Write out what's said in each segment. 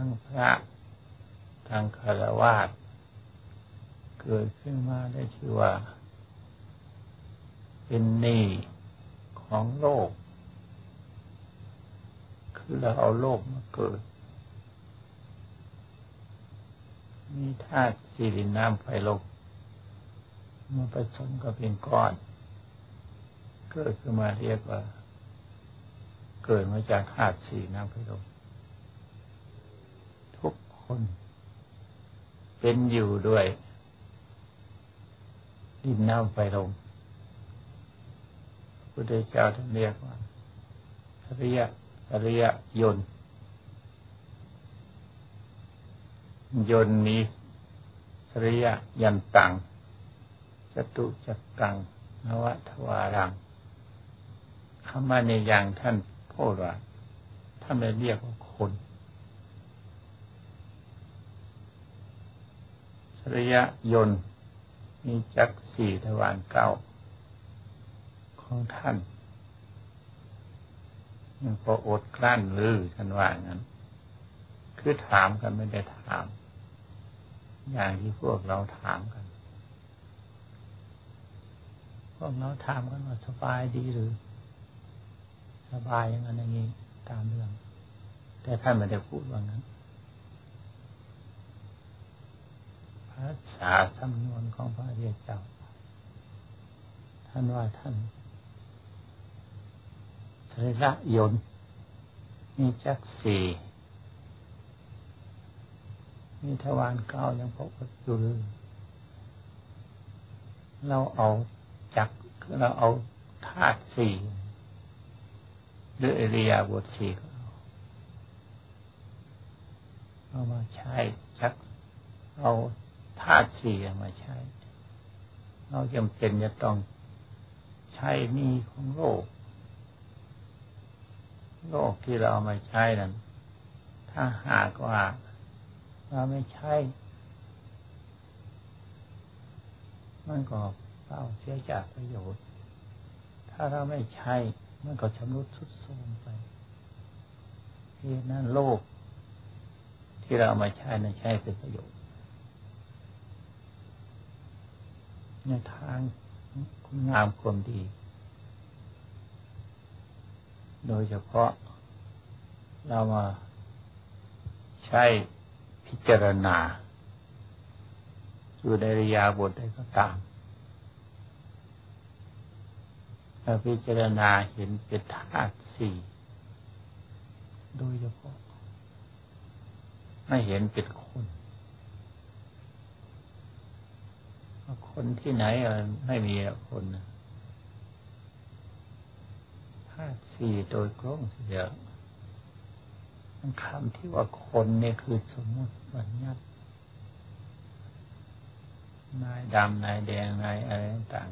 ทั้งพระทั้งคารวาสเกิดขึ้นมาได้ชื่อว่า เป็นหนี้ของโลก คือเราเอาโลกมาเกิด มีธาตุสี่ดินน้ำไฟลมมาผสมกับเป็นก้อน เกิดขึ้นมาเรียกว่า เกิดมาจากธาตุสี่น้ำไฟลมทุก คน เป็นอยู่ด้วยดินน้ำไฟลมพระพุทธเจ้าท่านเรียกว่าสริยะสริยะยนต์ยนต์มีสริยะยันตังจตุจักกังนวัทวารังคำว่าในอย่างท่านพูดว่าท่านไม่เรียกว่าคน ริยะยนต์มีจักสี่ทวารเก้าของท่านยังพออดกลั้นลือกันว่างั้น คือถามกันไม่ได้ถาม อย่างที่พวกเราถามกัน พวกเราถามกันว่าสบายดีหรือ สบายอย่างนั้นอย่างนี้ตามเรื่อง แต่ท่านไม่ได้พูดว่างั้น ภาษาสำนวนของพระเยเจ้า ท่านว่าท่านสรีระยนมีจักสี่มีทวารเก้ายังพบอยู่เลเราเอาจักคือเราเอาธาตุสี่หรือเอริยาบทสี่เอามาใช้จักเอา ธาตุสี่มาใช้ เราจำเป็นจะต้องใช้นี่ของโลก โลกที่เราเอามาใช้นั้น ถ้าหากว่าเราไม่ใช้ มันก็เปล่าเสียจากประโยชน์ ถ้าเราไม่ใช้ มันก็ชำรุดทรุดโทรมไปที่นั้นโลก ที่เรามาใช้นั้นใช้เป็นประโยชน์ ในทางคุณงามความดี โดยเฉพาะ เรามาใช้พิจารณาอยู่ในริยาบทใดก็ตามถ้าพิจารณาเห็นเป็นธาตุสี่โดยเฉพาะไม่เห็นเป็นคน คนที่ไหนไม่มีคนธาตุสี่โดยกล้องเดียคำที่ว่าคนเนี่ยคือสมมติบัญญัตินายดำนายแดงนายอะไรต่าง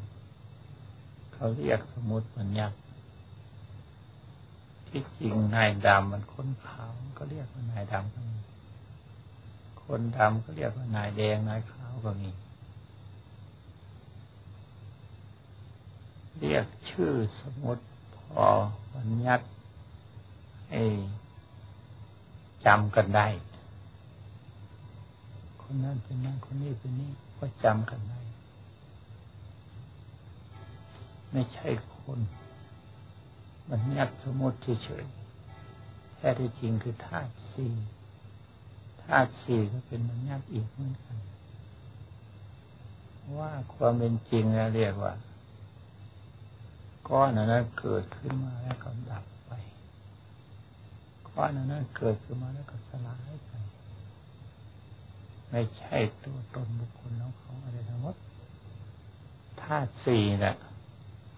เขาเรียกสมมติบัญญัติที่จริงนายดำมันคนขาวก็เรียกว่านายดำก็มีคนดำก็เรียกว่านายแดงนายขาวก็มี เรียกชื่อสมมติพอบัญญัติให้จำกันได้ คนนั้นเป็นนั้นคนนี้เป็นนี้ก็จำกันได้ ไม่ใช่คนมันยัดสมมติเฉยแท้ที่จริงคือธาตุสี่ธาตุสี่ก็เป็นมันยัดอีกเหมือนกัน ว่าความเป็นจริงแล้วเรียกว่า ก้อนนั้นเกิดขึ้นมาแล้วก็ดับไป ก้อนนั้นเกิดขึ้นมาแล้วก็สลายไป ไม่ใช่ตัวตนบุคคลของเขาอะไรทั้งหมดธาตุสี่น่ะ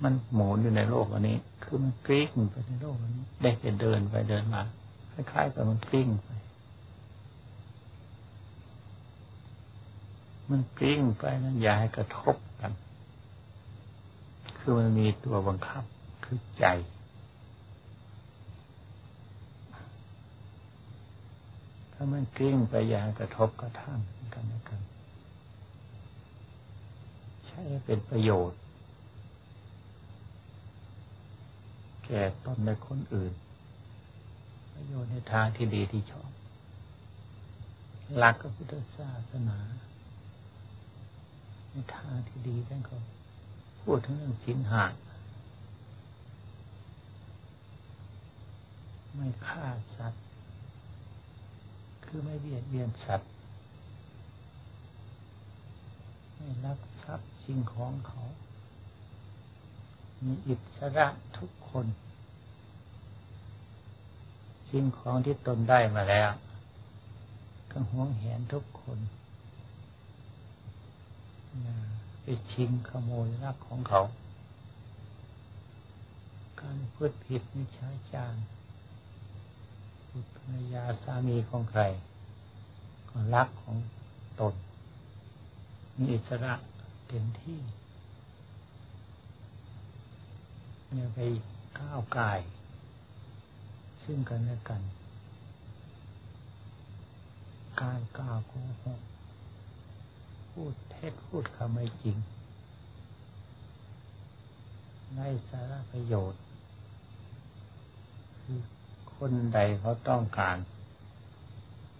มันหมุนอยู่ในโลกอันนี้ คือมันกลิ้งไปในโลกอันนี้ ได้แต่เดินไปเดินมาคล้ายๆกับมันกลิ้งไปมันกลิ้งไปนั้นอย่าให้กระทบ คือมันมีตัวบังคับคือใจ ถ้ามันกลิ้งไปอย่างกระทบกระทั่งกันและกัน ใช้เป็นประโยชน์ แก่ตนและคนอื่น ประโยชน์ในทางที่ดีที่ชอบรักกับพุทธศาสนาในทางที่ดีท่านก็ พูดถึงเรื่องสินหาไม่ฆ่าสัตว์ คือไม่เบียดเบียนสัตว์ ไม่รักทรัพย์สิ่งของเขา มีอิสระทุกคน สิ่งของที่ตนได้มาแล้วก็ห่วงแหนทุกคน ไปชิงขโมยรักของเขา การพูดผิดมิช่จางพูดภรรยาสามีของใคร ก็รักของตน มีอิสระเต็มที่เนี่ยไปก้าวกาย ซึ่งกันและกัน การกล่าวโกหก พูดเท็จพูดคำไม่จริงไร้สาระประโยชน์ คือคนใดเขาต้องการ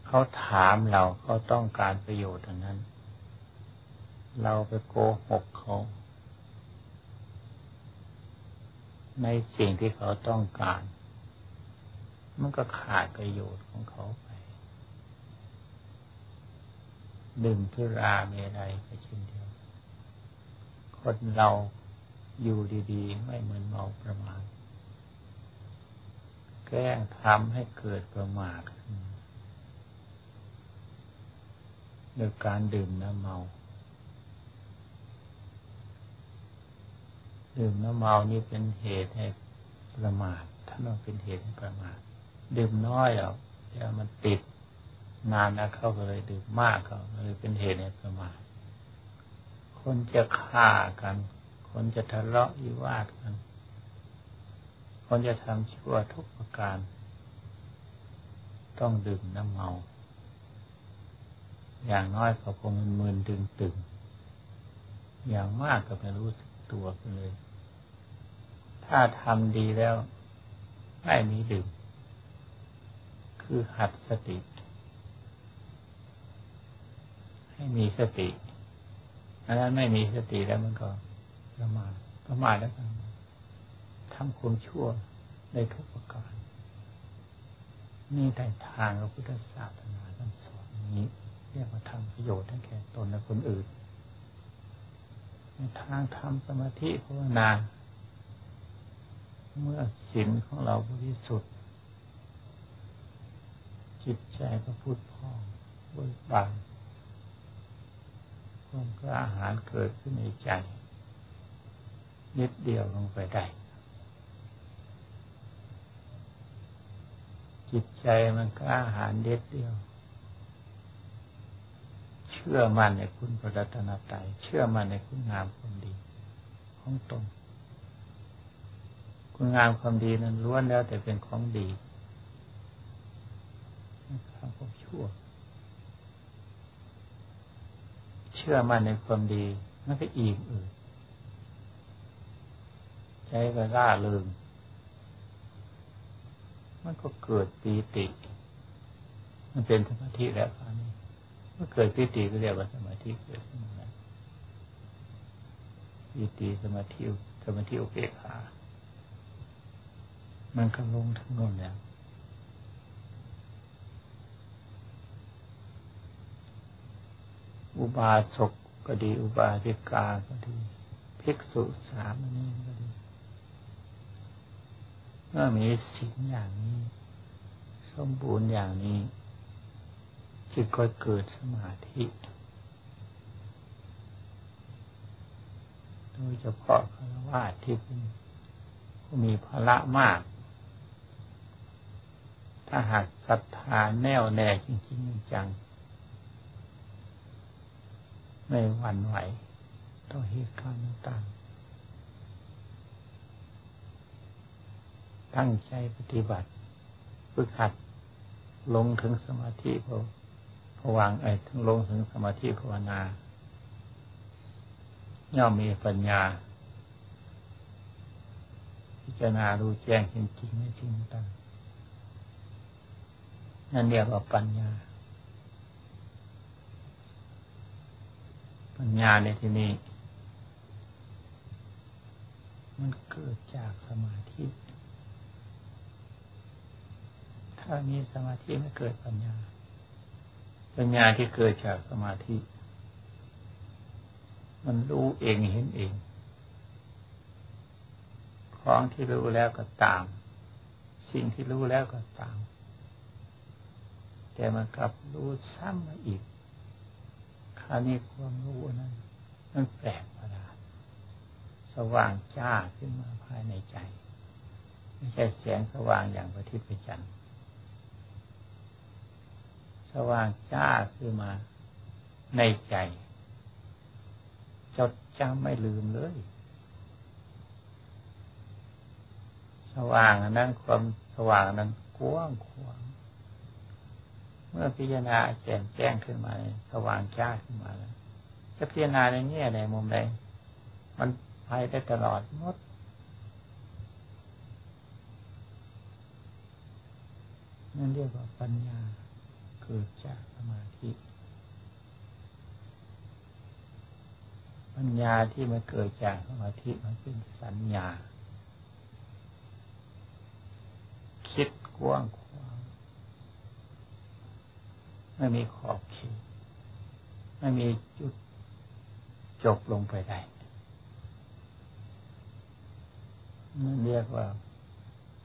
เขาถามเราเขาต้องการประโยชน์อันนั้น เราไปโกหกเขา ในสิ่งที่เขาต้องการ มันก็ขาดประโยชน์ของเขา ดื่มทุราเมรัยก็เช่นเดียว คนเราอยู่ดีๆ ไม่เหมือนเมาประมาทแกล้งทำให้เกิดประมาทขึ้นโดยการดื่มน้ำเมา ดื่มน้ำเมานี่เป็นเหตุให้ประมาทถ้าเราเป็นเหตุให้ประมาท ดื่มน้อยแล้วเดี๋ยวมันติด นานนะเขาก็เลยดื่มมากเขาเลยเป็นเหตุในประมาทคนจะฆ่ากัน คนจะทะเลาะวิวาทกัน คนจะทำชั่วทุกประการ ต้องดื่มน้ำเมา อย่างน้อยก็คงมึนตึงตึงอย่างมากก็ไม่รู้สึกตัวกันเลย ถ้าทำดีแล้ว ไม่มีดื่ม คือหัดสติ ให้มีสติอันนั้นไม่มีสติแล้วมันก็ประมาทประมาทแล้วทำความชั่วในทุกประการนี่แต่ทางพระพุทธศาสนาท่านสอนนี้เรียกว่าทำประโยชน์ทั้งแก่ตนและคนอื่นในทางทำสมาธิภาวนาเมื่อศีลของเราบริสุทธิ์จิตใจก็พูดพ่องเบิกบาน ความกล้าหาญเกิดขึ้นในใจนิดเดียวลงไปได้ จิตใจมันกล้าหาญเด็ดเดียว เชื่อมันในคุณพระรัตนตรัยเชื่อมันในคุณงามความดี ของตนคุณงามความดีนั้นล้วนแล้วแต่เป็นของดีไม่ทำความชั่ว เชื่อมั่นในความดีมันก็อีกอื่นใจก็ล่าเริงมันก็เกิดปีติ มันเป็นสมาธิแล้วตอนนี้เมื่อเกิดปีติก็เรียกว่าสมาธิเกิดขึ้นมาปีติสมาธิสมาธิโอเปขามันก็ลงทั้งนู้นแล้ว อุบาสกก็ดี อุบาสิกาก็ดีภิกษุสามนี้ก็ดีเมื่อมีสิ่งอย่างนี้ สมบูรณ์อย่างนี้จิตก็เกิดสมาธิโดยเฉพาะคารวะที่เป็นผู้มีภาระมาก ถ้าหากศรัทธาแน่วแน่จริง ๆ จัง ไม่หวั่นไหวต่อเหตุการณ์ต่างๆตั้งใจปฏิบัติฝึกหัดลงถึงสมาธิพอพวางไอ้ถึงลงถึงสมาธิภาวนา ย่อมมีปัญญา พิจารณารู้แจ้งจริงๆในจริงต่างนั่นเรียกว่าปัญญา ปัญญาในที่นี้ มันเกิดจากสมาธิ ถ้ามีสมาธิไม่เกิดปัญญา ปัญญาที่เกิดจากสมาธิ มันรู้เองเห็นเอง ของที่รู้แล้วก็ตาม สิ่งที่รู้แล้วก็ตาม แต่มันกลับรู้ซ้ำมาอีก คราวนี้ความรู้นั้นมันแปลกประหลาดสว่างจ้าขึ้นมาภายในใจ ไม่ใช่แสงสว่างอย่างพระทิตย์ประจันทร์สว่างจ้าขึ้นมาในใจ จดจำไม่ลืมเลย สว่างนั้นความสว่างนั้นกว้างขวาง เมื่อพิจารณาแจ่มแจ้งขึ้นมาสว่างจ้าขึ้นมาแล้วจะพิจารณาในแง่ใดมุมใดมันไปได้ตลอดหมดนั่นเรียกว่าปัญญาเกิดจากสมาธิ ปัญญาที่มันเกิดจากสมาธิมันเป็นสัญญา คิดกว้างขวาง ไม่มีขอบเขตไม่มีจุดจบลงไปได้นั่นเรียกว่า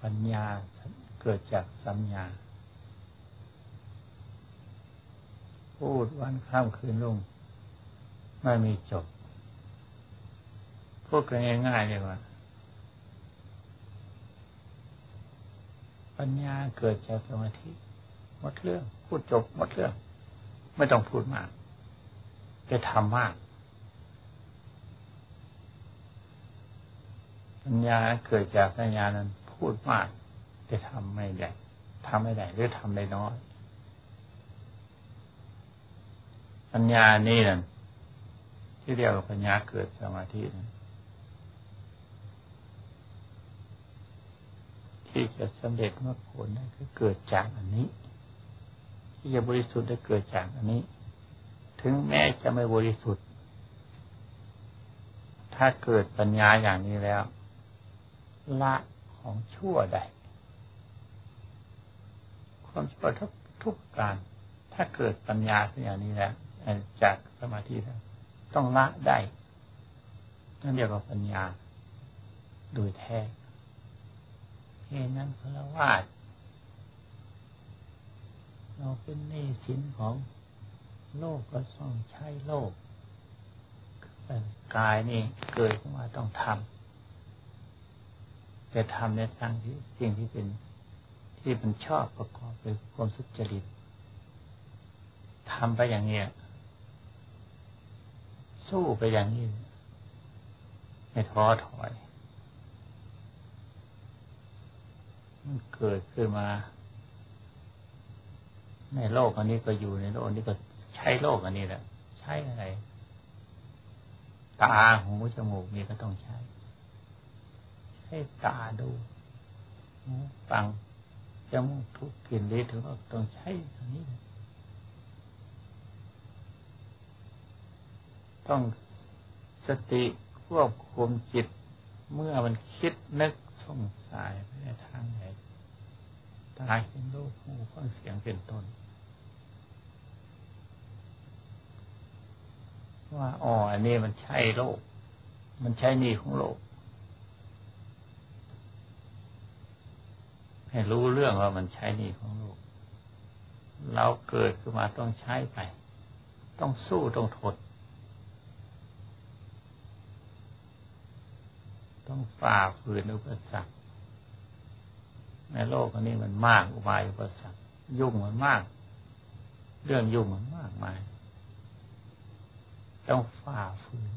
ปัญญาเกิดจากสัญญา พูดวันข้ามคืนลงไม่มีจบ พูดกันง่ายๆเลยว่า ปัญญาเกิดจากสมาธิ หมดเรื่อง พูดจบหมดเรื่อง ไม่ต้องพูดมากจะทำมากปัญญาเกิดจากปัญญานั้น พูดมากจะทำไม่ได้ทำไม่ได้หรือทำได้น้อยปัญญานี่นั่นที่เรียกว่าปัญญาเกิดสมาธินั้นที่จะสำเร็จมรรคผลนั่นคือเกิดจากอันนี้ ที่จะบริสุทธิ์ได้เกิดจากอันนี้ ถึงแม้จะไม่บริสุทธิ์ ถ้าเกิดปัญญาอย่างนี้แล้ว ละของชั่วได้ความชั่วทุกทุกการ ถ้าเกิดปัญญาอย่างนี้แล้วจากสมาธิแล้วต้องละได้นั่นเรียกว่าปัญญา โดยแท้เหตุนั้นพระวาด เราเป็นหนี้สินของโลกก็ต้องใช้โลกกายนี่เกิดขึ้นมาต้องทำแต่ทำในทางที่สิ่งที่เป็นที่มันชอบประกอบด้วยความสุจริตทำไปอย่างเนี้ยสู้ไปอย่างนี้ไม่ท้อถอย มันเกิดขึ้นมา ในโลกอันนี้ก็อยู่ในโลกนี้ก็ใช้โลกอันนี้แหละ ใช้อะไร ตาหูจมูกนี่ก็ต้องใช้ ใช้ตาดูหูฟังจมูกทุกกลิ่นลิ้ถึงว่าต้องใช้อันนี้ต้องสติควบคุมจิต เมื่อมันคิดนึกสงสัยไปในทางไหนตาเห็นรูปหูฟังเสียงเป็นต้น ว่าอ๋ออันนี้มันใช่โลก มันใช่นี่ของโลก ให้รู้เรื่องว่ามันใช่นี่ของโลก เราเกิดขึ้นมาต้องใช้ไป ต้องสู้ต้องทนต้องฝ่าฝืนอุปสรรคในโลกอันนี้มันมากอุบายอุปสรรคยุ่งมันมาก เรื่องยุ่งมันมากมาย ต้องฝ่าฝืน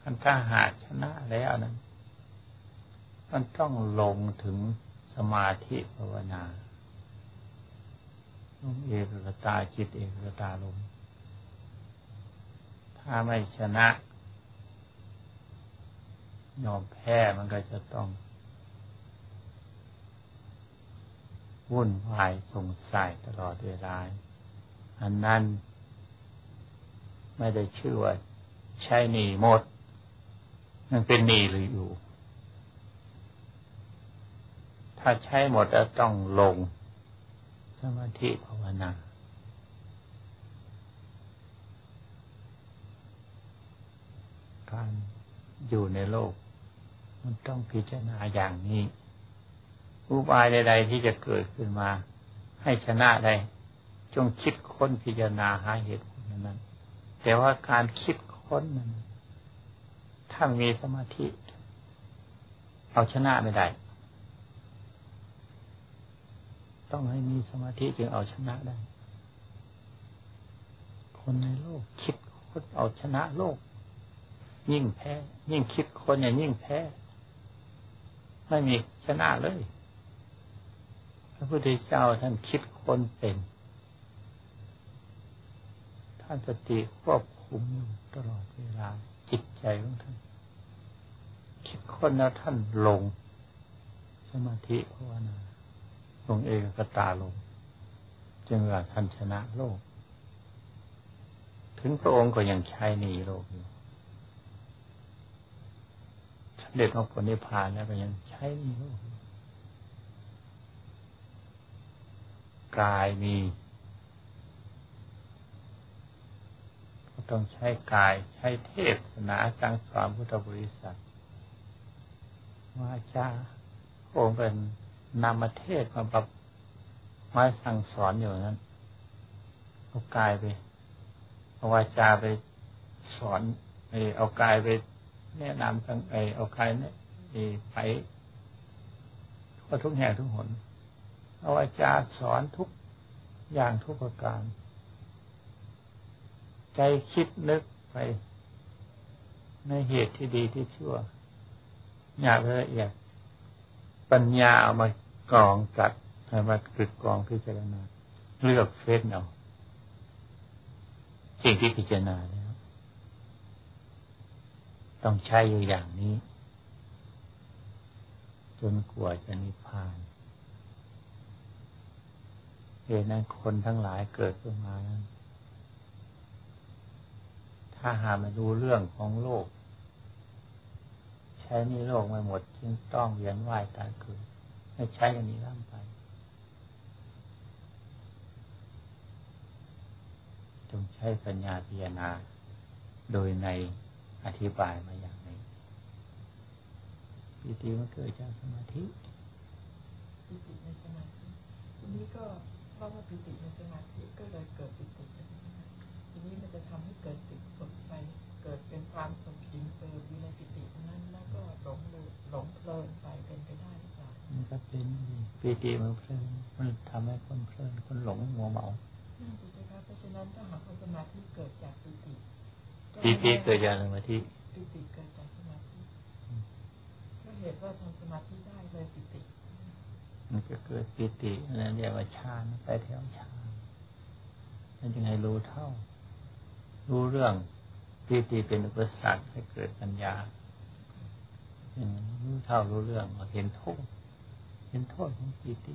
คันถ้าหากชนะแล้วนั้น มันต้องลงถึงสมาธิภาวนาลงเอกตาจิตเอกตาลมถ้าไม่ชนะยอมแพ้มันก็จะต้อง วุ่นวายสงสัยตลอดเวลาอันนั้น ไม่ได้ชื่อว่าใช้หนีหมด มันเป็นหนีหรืออยู่ ถ้าใช้หมดจะต้องลง สมาธิภาวนาการอยู่ในโลก มันต้องพิจารณาอย่างนี้ อุบายใด ๆ ที่จะเกิดขึ้นมา ให้ชนะได้ จงคิดค้นพิจารณาหาเหตุ แต่ว่าการคิดค้นนั้นถ้ามีสมาธิ เอาชนะไม่ได้ ต้องให้มีสมาธิจึงเอาชนะได้ คนในโลกคิดค้นเอาชนะโลก ยิ่งแพ้ ยิ่งคิดคนอย่างยิ่งแพ้ ไม่มีชนะเลย พระพุทธเจ้าท่านคิดคนเป็นานสติควบคุมอยู่ตลอดเวลา จิตใจของท่านคิดคนแล้วท่านลง สมาธิภาวนาลงเอกกตาลงจึงว่าท่านชนะโลก ถึงพระองค์ก็ยังใช้หนีโลกอยู่สำเร็จของผลนิพพานแล้วก็ยังใช้หนีโลกกายมี ต้องใช้กายใช้เทศนาจังสอนพุทธบริษัทว่าจ้าพระองเป็นนำมาเทศมาปรับมาสั่งสอนอยู่นั้นเอากายไปเอาวาจาไปสอนไอเอากายไปแนะนำทั้งไอเอากายเนี่ยไปทั่วทุกแห่งทุกหนเอาวาจาสอนทุกอย่างทุกประการ ใจคิดนึกไป ในเหตุที่ดีที่ชั่วอยากละเอียดปัญญาเอามากรองจัดให้มาตึกกรองพิจารณา เลือกเฟ้นเอาสิ่งที่พิจารณาแล้ว ต้องใช้อยู่อย่างนี้ จนกว่าจะนิพพานเหตุนั้นคนทั้งหลายเกิดขึ้นมานั้น ถ้าหามาดูเรื่องของโลก ใช้นี่โลกไม่หมด จึงต้องเวียนว่ายตายเกิดไม่ใช้อย่างนี้ร่ำไปจงใช้ปัญญาพิจารณา โดยในอธิบายมาอย่างนี้ปิติมันเกิดจากสมาธิปิติในสมาธิทีนี้ก็เพราะว่าปิติในสมาธิก็เลยเกิดปิติทีนี้มันจะทำให้เกิดติดสด ไปเกิดเป็นความสมจริงเติมอยู่ในปิตินั้นแล้วก็หลงเลยหลงเพลินไปเป็นไปได้หรือเปล่ามันก็เป็นปีติมันเพลินมันทำให้คนเพลินคนหลงมัวเมานั่นสิเจ้าค่ะเพราะฉะนั้นถ้าหากว่าสมาธิเกิดจากปิติปีติเกิดจากสมาธิปิติเกิดจากสมาธิก็เหตุว่าทำสมาธิได้เลยปิติ มันก็เกิดปีตินั่นเรียกว่าฌานไปแถวฌานนั่นจึงให้รู้เท่า รู้เรื่อง ปีติเป็นอุปสรรคให้เกิดปัญญาอืมรู้เท่ารู้เรื่องเห็นโทษ เห็นโทษของปีติ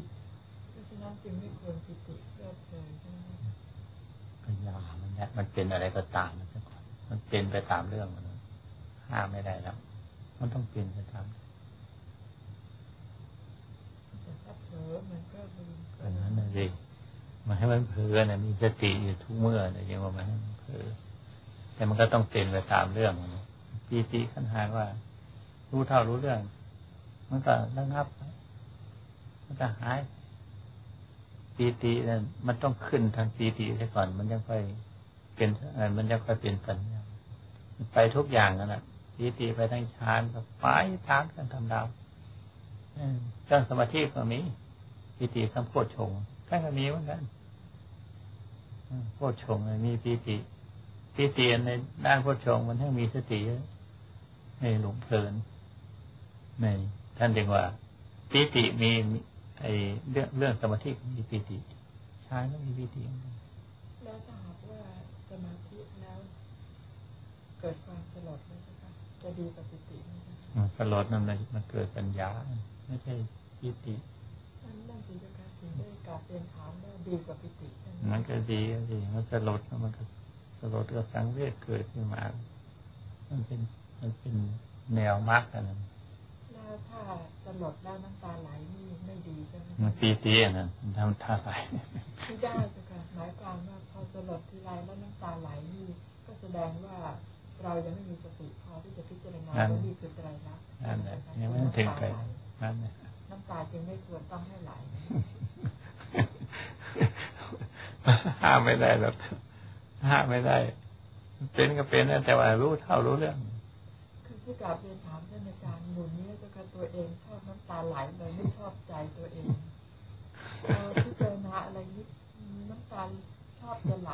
เพราะฉะนั้นจึงไม่ควรปิติเพลิดเพลินใช่ไหมปัญญามันเนี่ยมันเป็นอะไรก็ตามมันซะก่อนมันเป็นไปตามเรื่องมันนะห้ามไม่ได้แล้ว มันต้องเป็นไปตามแต่ถ้าเผลอมันก็ลืมอันนั้นนะสิมันให้มันเผลอนะมีสติอยู่ทุกเมื่อนะยังว่ามันให้มันเผลอ แต่มันก็ต้องเป็นไปตามเรื่องปีติขันหากว่า รู้เท่ารู้เรื่อง มันก็ระงับ มันก็หายปีตินั่นมันต้องขึ้นทางปีติซะก่อน มันยังค่อยเป็นมันยังค่อยเป็นปัญญาไปทุกอย่างนั่นแหละปีติไปทั้งฌานก็ไปตามกันทำดาวเจ้าสมาธิก็มีปีติคำโพชฌงค์ท่านก็มีเหมือนกันโพชฌงค์มีปีติ ปีติในด้านโพชฌงค์มันทั้งมีสติไม่หลงเพลินในท่านเรียกว่าปีติมีไอเรื่องเรื่องสมาธิมีปีติฌานก็มีปีติเหมือนกันแล้วถ้าหากว่าสมาธิแล้วเกิดความสลดไหมเจ้าค่ะจะดีกว่าปิติไหมเจ้าค่ะมันสลดนั่นเลยมันเกิดปัญญา ไม่ใช่ปีตินั่นนั่นสิเจ้าค่ะถึงได้กราบเรียนถามว่าดีกว่าปิติใช่ไหมมันก็ดีก็ดีมันสลดมันก็ส ลดกับสังเวชเกิดขึ้นมา มันเป็นมันเป็นแนวมรรคอันนั้นแล้วถ้าสลดแล้วน้ำตาไหลนี่ไม่ดีใช่ไหมมันปีตีอันนั้นมันทำท่าไหลไม่ได้เจ้าค่ะหมายความว่าพอสลดทีไรแล้วน้ำตาไหลนี่ก็แสดงว่าเรายังไม่มีสติพอที่จะพิจารณาว่านี่คือไตรลักษณ์นั่นแหละยังไม่ถึงไกลนั่นแหละน้ำตาจึงไม่ควรต้องให้ไหลห้ามไม่ได้หรอก ห้ามไม่ได้ เป็นก็เป็นนะแต่ว่ารู้เท่ารู้เรื่องคือที่กราบเรียนถามท่านอาจารย์หมู่นี้เจ้าค่ะตัวเองชอบน้ำตาไหลเลยไม่ชอบใจตัวเองพอพิจารณาอะไรนิดน้ำตาชอบจะไหล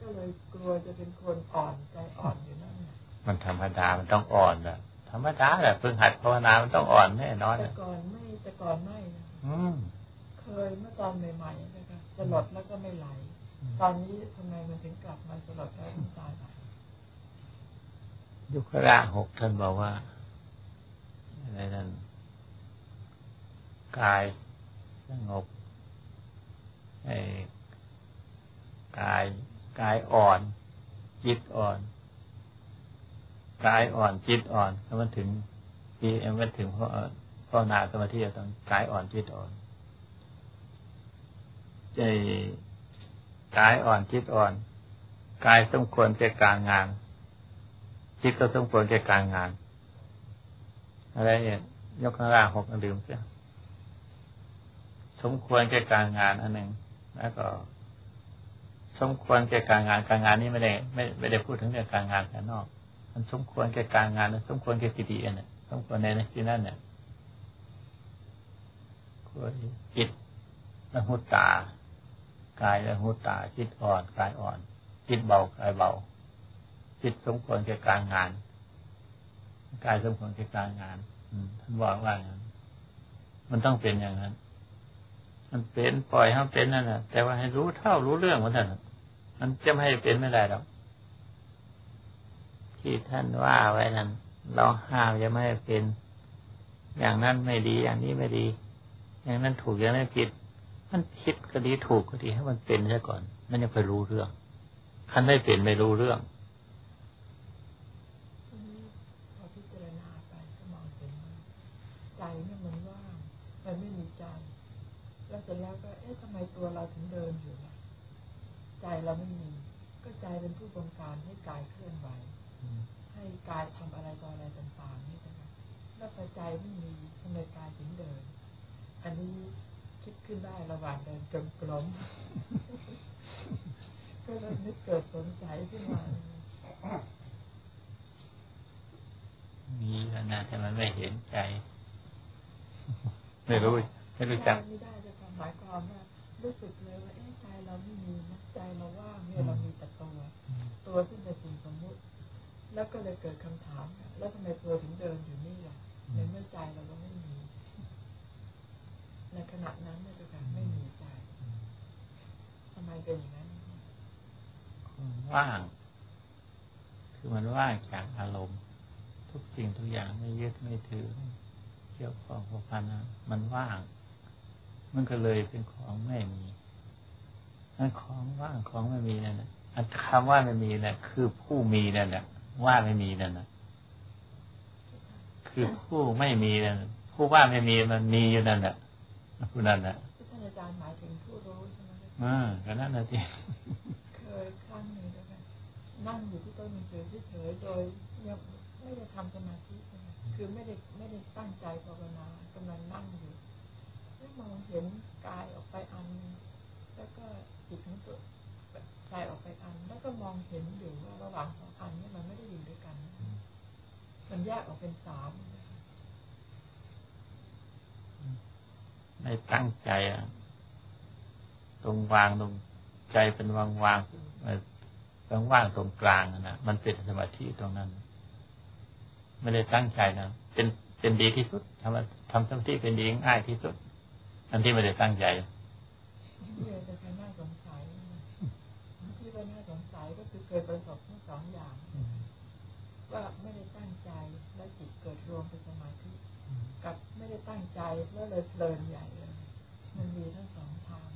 ก็เลยกลัวจะเป็นคนอ่อนใจอ่อนอยู่นั่นน่ะมันธรรมดามันต้องอ่อนแหละธรรมดาแหละเพิ่งหัดภาวนามันต้องอ่อนแน่นอนแต่อะก่อนไม่แต่ก่อนไม่นะอืมเคยเมื่อตอนใหม่ๆนะคะสลดแล้วก็ไม่ไหล ตอนนี้ทำไมมันถึงกลับมาสลดแล้วน้ำตาไหลยุคระหกท่านบอกว่าอะไรนั่นกายสงบไอ้กายกายอ่อน จิตอ่อนกายอ่อนจิตอ่อนถ้ามันถึงที่มันถึงเพราะเพราะนาสมาธิต้องกายอ่อนจิตอ่อนใจ กายอ่อนจิตอ่อน กายสมควรแก่การงาน จิตก็สมควรแก่การงาน อะไรเนี่ยยกข้างล่างหกอันลืมเสียสมควรแก่การงานอันหนึ่งแล้วก็ สมควรแก่การงานการงานนี้ไม่ได้ไม่ไม่ได้พูดถึงเรื่องการงานภายนอก มันสมควรแก่การงานสมควรแก่กิติอันเนี่ยสมควรในในที่นั่นเนี่ยควรจิตละหุตา กายและหุตาจิตอ่อนกายอ่อน จิตเบากายเบา จิตสมควรแก่การงาน กายสมควรแก่การงานท่านบอกว่าอย่างนั้นมันต้องเป็นอย่างนั้น มันเป็นปล่อยให้มันเป็นนั่นแหละแต่ว่าให้รู้เท่ารู้เรื่องมันเถอะมันจะไม่ให้เป็นไม่ได้หรอกที่ท่านว่าไว้นั้นเราห้ามจะไม่ให้เป็น อย่างนั้นไม่ดี อย่างนี้ไม่ดี อย่างนั้นถูกอย่างนั้นผิด มันผิดก็ดีถูกก็ดีให้มันเป็นซะก่อน มันยังไปรู้เรื่องคันไม่เป็นไม่รู้เรื่องพอพิจารณาไปก็มองเห็นว่าใจเนี่ยมันว่างมันไม่มีใจ แล้วเสร็จแล้วก็ เอ๊ะทำไมตัวเราถึงเดินอยู่ล่ะ ใจเราไม่มี ก็ใจเป็นผู้บงการให้กายเคลื่อนไหว ให้กายทำอะไรต่ออะไรต่างๆนี่นะคะแล้วพอใจไม่มีทำไมกายถึงเดิน อันนี้ คิดขึ้นได้ระหว่างเดินจงกรมก็เลยนึกเกิดสนใจขึ้นมามีแล้วนะแต่มันไม่เห็นใจ ไม่รู้ไม่รู้จักไม่ได้จะทำหมายความว่ารู้สึกเลยว่าเอ๊ะใจเราไม่มีนะใจเราว่างเนี่ยเรามีแต่ตัวตัวที่เป็นสิ่งสมมุติ แล้วก็เลยเกิดคำถามค่ะแล้วทำไมตัวถึงเดินอยู่นี่ล่ะในเมื่อใจเราก็ไม่มี ในขณะนั้นเนี่ยจะการไม่มีใจทำไมเป็นอย่างนั้นว่าง คือมันว่างจากอารมณ์ ทุกสิ่งทุกอย่างไม่ยึดไม่ถือเกี่ยวข้องกับพันนะมันว่าง มันก็เลยเป็นของไม่มีนั่นของว่างของไม่มีนั่นนะอันคำว่าไม่มีนะ่ะ คือผู้มีนั่นแหละว่าไม่มีนั่นนะคือผู้ไม่มีนั่นผู้ว่าไม่มีมันมีอยู่นั่นแหละ นั้นแหละที่ท่านอาจารย์หมายถึงผู้รู้ใช่ไหมคะอ่าก็นั่นแหละที่เคยครั้งหนึ่งนะคะนั่งอยู่ที่ต้นหนังสือเฉยๆโดยยังไม่ได้ทำสมาธิใช่ไหมคือไม่ได้ไม่ได้ตั้งใจภาวนากำลังนั่งอยู่แล้วมองเห็นกายออกไปอันหนึ่งแล้วก็จิตของตัวกายออกไปอัน แล้วก็มองเห็นอยู่ว่าระหว่างสองอันนี้มันไม่ได้อยู่ด้วยกัน มันแยกออกเป็นสาม ไม่ตั้งใจอะตรงวางตรงใจเป็นวางวางเอ่อตรงว่างตรงกลางนั่นนะมันเป็นสมาธิตรงนั้น ไม่ได้ตั้งใจนะเป็นเป็นดีที่สุดทำทำสมาธิเป็นดีง่ายที่สุดอันที่ไม่ได้ตั้งใจนี่เลยจะเป็นน่าสงสัยนะที่ว่าน่าสงสัยก็คือเคยประสบทั้งสองอย่าง ว่าไม่ได้ตั้งใจแล้วจิตเกิดรวมเป็นสมาธิ กับไม่ได้ตั้งใจก็เลยเพลินใหญ่เลยมันมีทั้งสองทาง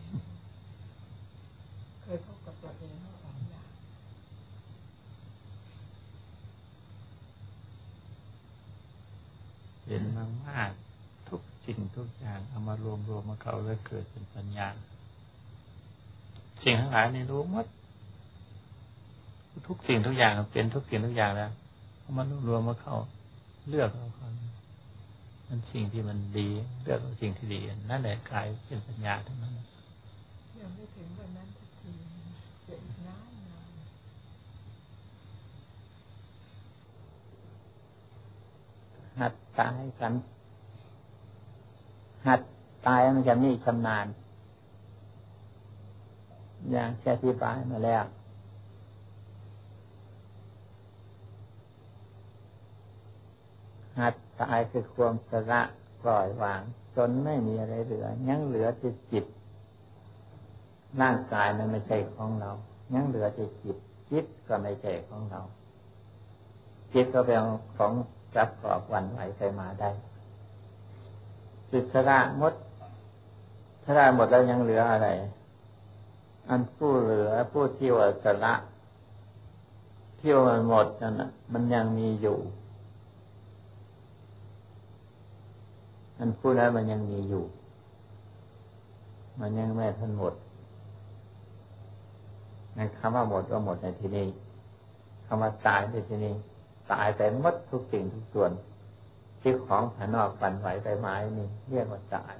เคยพบกับตัวเองทั้งสองอย่างเห็นมากมากทุกสิ่งทุกอย่างเอามารวมรวมมาเขาแล้วเกิดเป็นปัญญา สิ่งทั้งหลายในรู้หมดทุกสิ่งทุกอย่างเป็นทุกสิ่งทุกอย่างแล้วเอามารวมรวมมาเข้าเลือกเอาเขา มันสิ่งที่มันดีเลือกเอาสิ่งที่ดีนั่นแหละกลายเป็นปัญญาทั้งนั้นยังไม่ถึงวันนั้นสักทีเสียอีกนานนานหัดตายกัน หัดตายมันจะมีชำนาญอย่างที่อธิบายมาแล้วหัด ตายคือความสละปล่อยวาง จนไม่มีอะไรเหลือ ยังเหลือแต่จิต ร่างกายมันไม่ใช่ของเรา ยังเหลือแต่จิต จิตก็ไม่ใช่ของเรา จิตก็เป็นของรับกรอบวันไหวไปมาได้ จิตสละหมดสละหมดแล้วยังเหลืออะไร อันผู้เหลือผู้ที่ว่าสละที่ว่ามันหมดนั่นน่ะมันยังมีอยู่ อันผู้แล้วมันยังมีอยู่ มันยังไม่ทันหมดในคำว่าหมดก็หมดในที่นี้คำว่าตายในที่นี้ตายไปหมดทุกสิ่งทุกส่วนที่ของภายนอกฝันไหวไปไม้นี่เรียกว่าตาย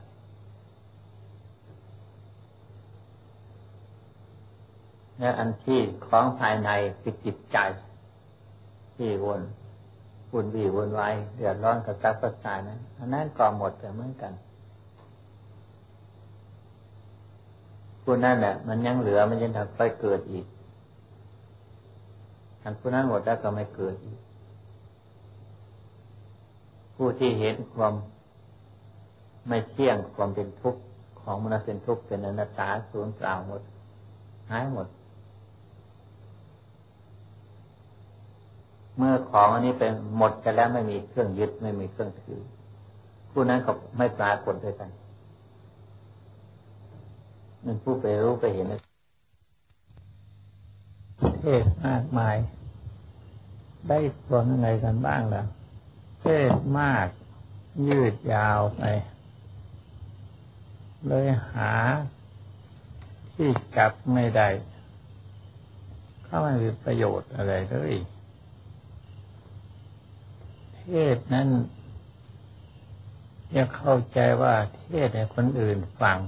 และอันที่ของภายในคือจิตใจ ที่วน วุ่นวี่วุ่นวายเดือดร้อนกับตักกับตายนั้นอันนั้นก็หมดไปเหมือนกันผู้นั้นแหละมันยังเหลือมันยังทำไปเกิดอีกอันผู้นั้นหมดแล้วก็ไม่เกิดอีก ผู้ที่เห็นความไม่เที่ยงความเป็นทุกข์ของมนุษย์เป็นทุกข์เป็นอนัตตาสูญเปล่าหมดหายหมด เมื่อของอันนี้เป็นหมดกันแล้วไม่มีเครื่องยึดไม่มีเครื่องถือผู้นั้นก็ไม่ปรากฏด้วยกันมันผู้ไปรู้ไปเห็นเทศมากมาย ได้ผลอะไรกันบ้างล่ะเทศมาก ยืดยาวไป เลยหา ที่จับไม่ได้เข้าไม่มีประโยชน์อะไรเลย เทศนั้นอย่าเข้าใจว่าเทศให้คนอื่นฟัง